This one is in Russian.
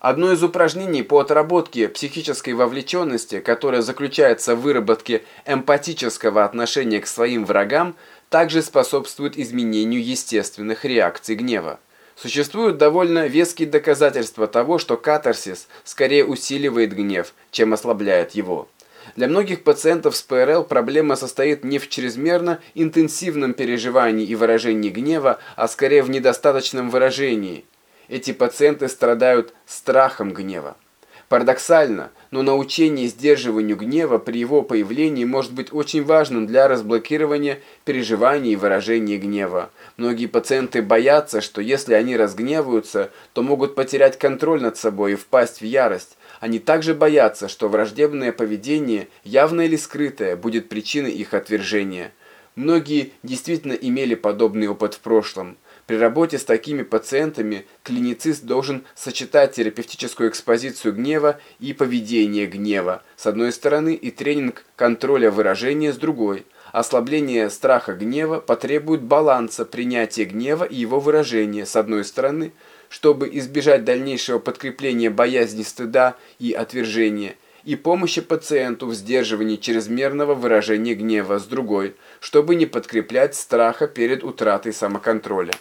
Одно из упражнений по отработке психической вовлеченности, которое заключается в выработке эмпатического отношения к своим врагам, также способствует изменению естественных реакций гнева. Существуют довольно веские доказательства того, что катарсис скорее усиливает гнев, чем ослабляет его. Для многих пациентов с ПРЛ проблема состоит не в чрезмерно интенсивном переживании и выражении гнева, а скорее в недостаточном выражении – эти пациенты страдают страхом гнева. Парадоксально, но научение сдерживанию гнева при его появлении может быть очень важным для разблокирования переживаний и выражения гнева. Многие пациенты боятся, что если они разгневаются, то могут потерять контроль над собой и впасть в ярость. Они также боятся, что враждебное поведение, явное или скрытое, будет причиной их отвержения. Многие действительно имели подобный опыт в прошлом. При работе с такими пациентами клиницист должен сочетать терапевтическую экспозицию гнева и поведение гнева с одной стороны и тренинг контроля выражения с другой. Ослабление страха гнева потребует баланса принятия гнева и его выражения с одной стороны, чтобы избежать дальнейшего подкрепления боязни стыда и отвержения – и помощи пациенту в сдерживании чрезмерного выражения гнева с другой, чтобы не подкреплять страха перед утратой самоконтроля.